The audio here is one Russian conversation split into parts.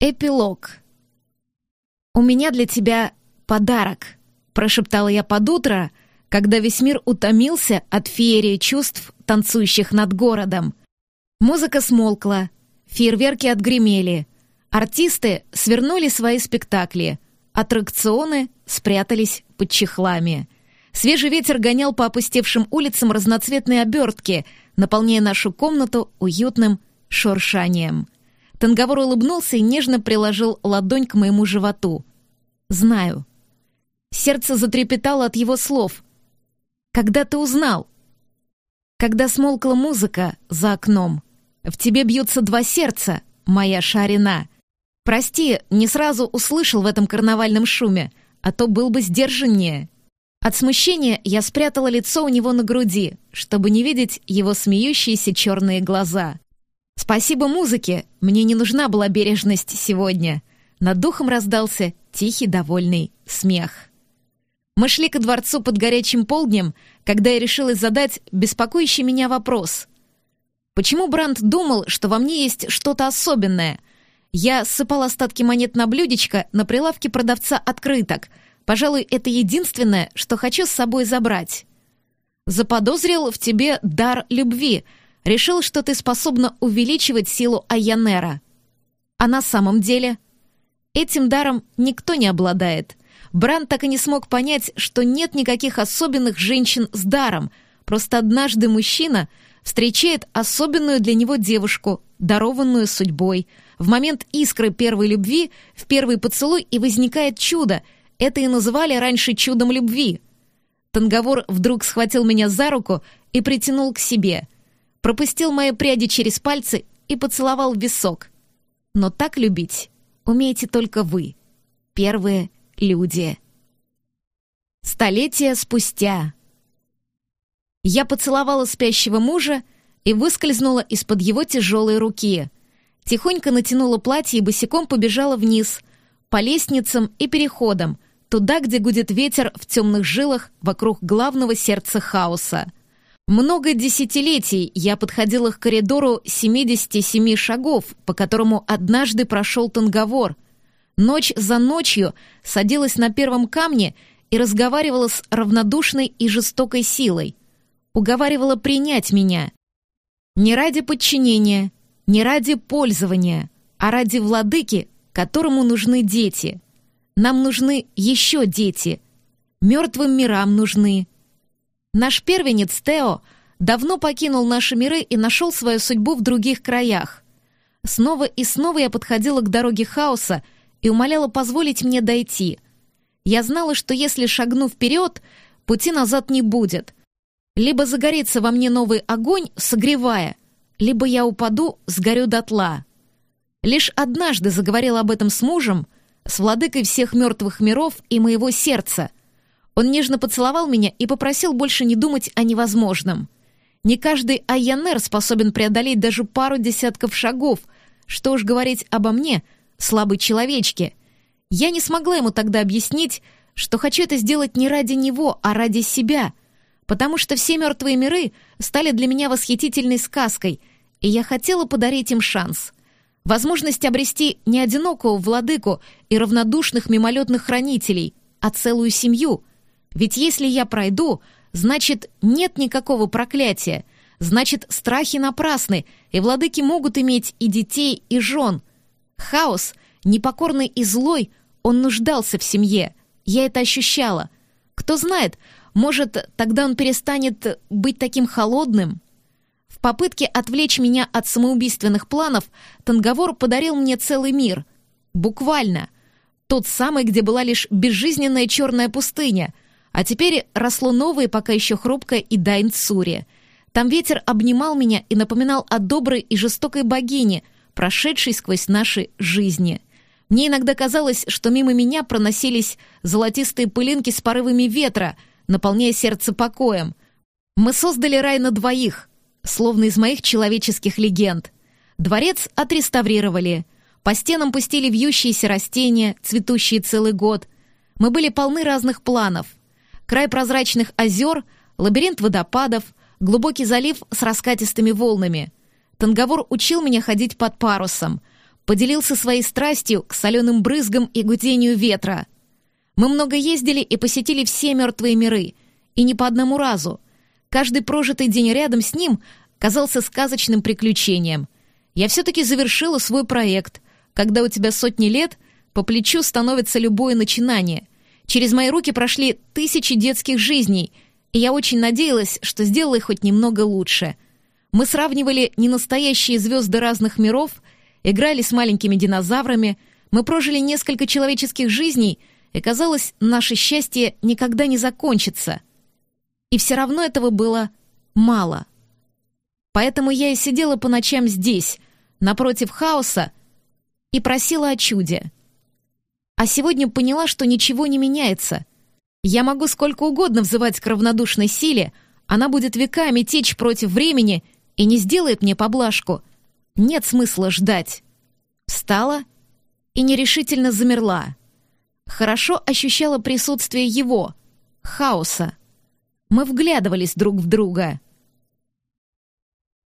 Эпилог. «У меня для тебя подарок», — прошептала я под утро, когда весь мир утомился от феерии чувств, танцующих над городом. Музыка смолкла, фейерверки отгремели, артисты свернули свои спектакли, аттракционы спрятались под чехлами. Свежий ветер гонял по опустевшим улицам разноцветные обертки, наполняя нашу комнату уютным шуршанием. Танговор улыбнулся и нежно приложил ладонь к моему животу. «Знаю». Сердце затрепетало от его слов. «Когда ты узнал?» «Когда смолкла музыка за окном. В тебе бьются два сердца, моя шарина. Прости, не сразу услышал в этом карнавальном шуме, а то был бы сдержаннее». От смущения я спрятала лицо у него на груди, чтобы не видеть его смеющиеся черные глаза. Спасибо музыке, мне не нужна была бережность сегодня. Над духом раздался тихий, довольный смех. Мы шли ко дворцу под горячим полднем, когда я решилась задать беспокоящий меня вопрос. Почему Бранд думал, что во мне есть что-то особенное? Я сыпал остатки монет на блюдечко на прилавке продавца открыток. Пожалуй, это единственное, что хочу с собой забрать. Заподозрил в тебе дар любви — решил, что ты способна увеличивать силу Айянера. А на самом деле? Этим даром никто не обладает. Бран так и не смог понять, что нет никаких особенных женщин с даром, просто однажды мужчина встречает особенную для него девушку, дарованную судьбой. В момент искры первой любви, в первый поцелуй и возникает чудо. Это и называли раньше чудом любви. Танговор вдруг схватил меня за руку и притянул к себе — пропустил мои пряди через пальцы и поцеловал висок. Но так любить умеете только вы, первые люди. Столетия спустя. Я поцеловала спящего мужа и выскользнула из-под его тяжелой руки. Тихонько натянула платье и босиком побежала вниз, по лестницам и переходам, туда, где гудит ветер в темных жилах вокруг главного сердца хаоса. Много десятилетий я подходила к коридору 77 шагов, по которому однажды прошел танговор. Ночь за ночью садилась на первом камне и разговаривала с равнодушной и жестокой силой. Уговаривала принять меня. Не ради подчинения, не ради пользования, а ради владыки, которому нужны дети. Нам нужны еще дети. Мертвым мирам нужны. Наш первенец Тео давно покинул наши миры и нашел свою судьбу в других краях. Снова и снова я подходила к дороге хаоса и умоляла позволить мне дойти. Я знала, что если шагну вперед, пути назад не будет. Либо загорится во мне новый огонь, согревая, либо я упаду, сгорю дотла. Лишь однажды заговорила об этом с мужем, с владыкой всех мертвых миров и моего сердца — он нежно поцеловал меня и попросил больше не думать о невозможном. Не каждый айянер способен преодолеть даже пару десятков шагов, что уж говорить обо мне, слабой человечке. Я не смогла ему тогда объяснить, что хочу это сделать не ради него, а ради себя, потому что все мертвые миры стали для меня восхитительной сказкой, и я хотела подарить им шанс. Возможность обрести не одинокого владыку и равнодушных мимолетных хранителей, а целую семью — ведь если я пройду, значит, нет никакого проклятия, значит, страхи напрасны, и владыки могут иметь и детей, и жен. Хаос, непокорный и злой, он нуждался в семье. Я это ощущала. Кто знает, может, тогда он перестанет быть таким холодным? В попытке отвлечь меня от самоубийственных планов Танговор подарил мне целый мир. Буквально. Тот самый, где была лишь безжизненная черная пустыня — а теперь росло новое, пока еще хрупкое и Дайн-Цури. Там ветер обнимал меня и напоминал о доброй и жестокой богине, прошедшей сквозь наши жизни. Мне иногда казалось, что мимо меня проносились золотистые пылинки с порывами ветра, наполняя сердце покоем. Мы создали рай на двоих, словно из моих человеческих легенд. Дворец отреставрировали. По стенам пустили вьющиеся растения, цветущие целый год. Мы были полны разных планов край прозрачных озер, лабиринт водопадов, глубокий залив с раскатистыми волнами. Танговор учил меня ходить под парусом. поделился своей страстью к соленым брызгам и гудению ветра. Мы много ездили и посетили все мертвые миры, и не по одному разу. Каждый прожитый день рядом с ним казался сказочным приключением. Я все-таки завершила свой проект. Когда у тебя сотни лет, по плечу становится любое начинание. Через мои руки прошли тысячи детских жизней, и я очень надеялась, что сделала их хоть немного лучше. Мы сравнивали ненастоящие звезды разных миров — играли с маленькими динозаврами, мы прожили несколько человеческих жизней, и, казалось, наше счастье никогда не закончится. И все равно этого было мало. Поэтому я и сидела по ночам здесь, напротив хаоса, и просила о чуде. А сегодня поняла, что ничего не меняется. Я могу сколько угодно взывать к равнодушной силе, она будет веками течь против времени и не сделает мне поблажку — нет смысла ждать. Встала и нерешительно замерла. Хорошо ощущала присутствие его, хаоса. Мы вглядывались друг в друга.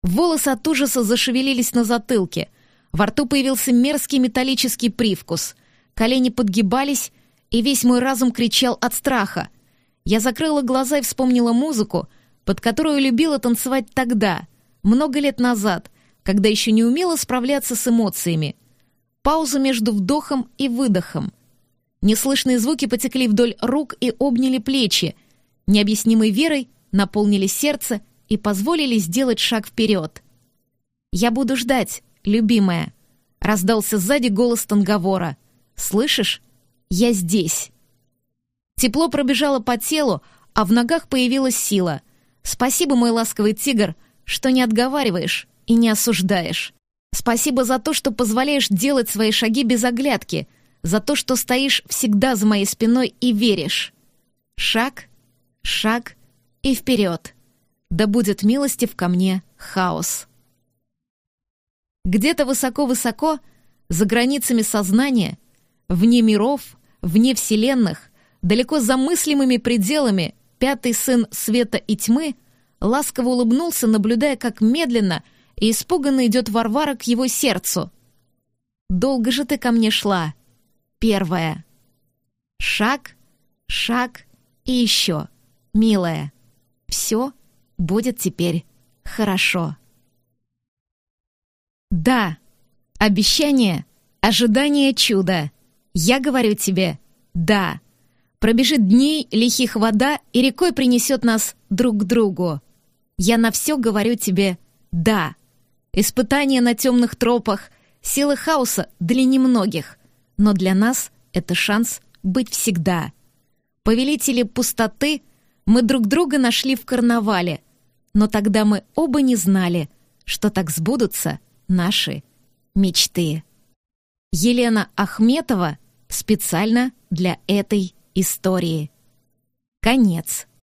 Волосы от ужаса зашевелились на затылке. Во рту появился мерзкий металлический привкус. Колени подгибались, и весь мой разум кричал от страха. Я закрыла глаза и вспомнила музыку, под которую любила танцевать тогда, много лет назад — когда еще не умела справляться с эмоциями. Пауза между вдохом и выдохом. Неслышные звуки потекли вдоль рук и обняли плечи. Необъяснимой верой наполнили сердце и позволили сделать шаг вперед. «Я буду ждать, любимая», — раздался сзади голос Танговора. «Слышишь? Я здесь». Тепло пробежало по телу, а в ногах появилась сила. «Спасибо, мой ласковый тигр, что не отговариваешь и не осуждаешь. Спасибо за то, что позволяешь делать свои шаги без оглядки, за то, что стоишь всегда за моей спиной и веришь. Шаг, шаг и вперед. Да будет милостив ко мне хаос. Где-то высоко-высоко, за границами сознания, вне миров, вне вселенных, далеко за мыслимыми пределами, пятый сын света и тьмы ласково улыбнулся, наблюдая, как медленно — и испуганно идет Варвара к его сердцу. «Долго же ты ко мне шла?» Первая. Шаг, шаг и еще. Милая, все будет теперь хорошо. Да, обещание, ожидание чуда. Я говорю тебе, да. Пробежит дней лихих вода и рекой принесет нас друг к другу. Я на все говорю тебе «да». Испытания на темных тропах, силы хаоса для немногих, но для нас это шанс быть всегда. Повелители пустоты мы друг друга нашли в карнавале, но тогда мы оба не знали, что так сбудутся наши мечты. Елена Ахметова специально для этой истории. Конец.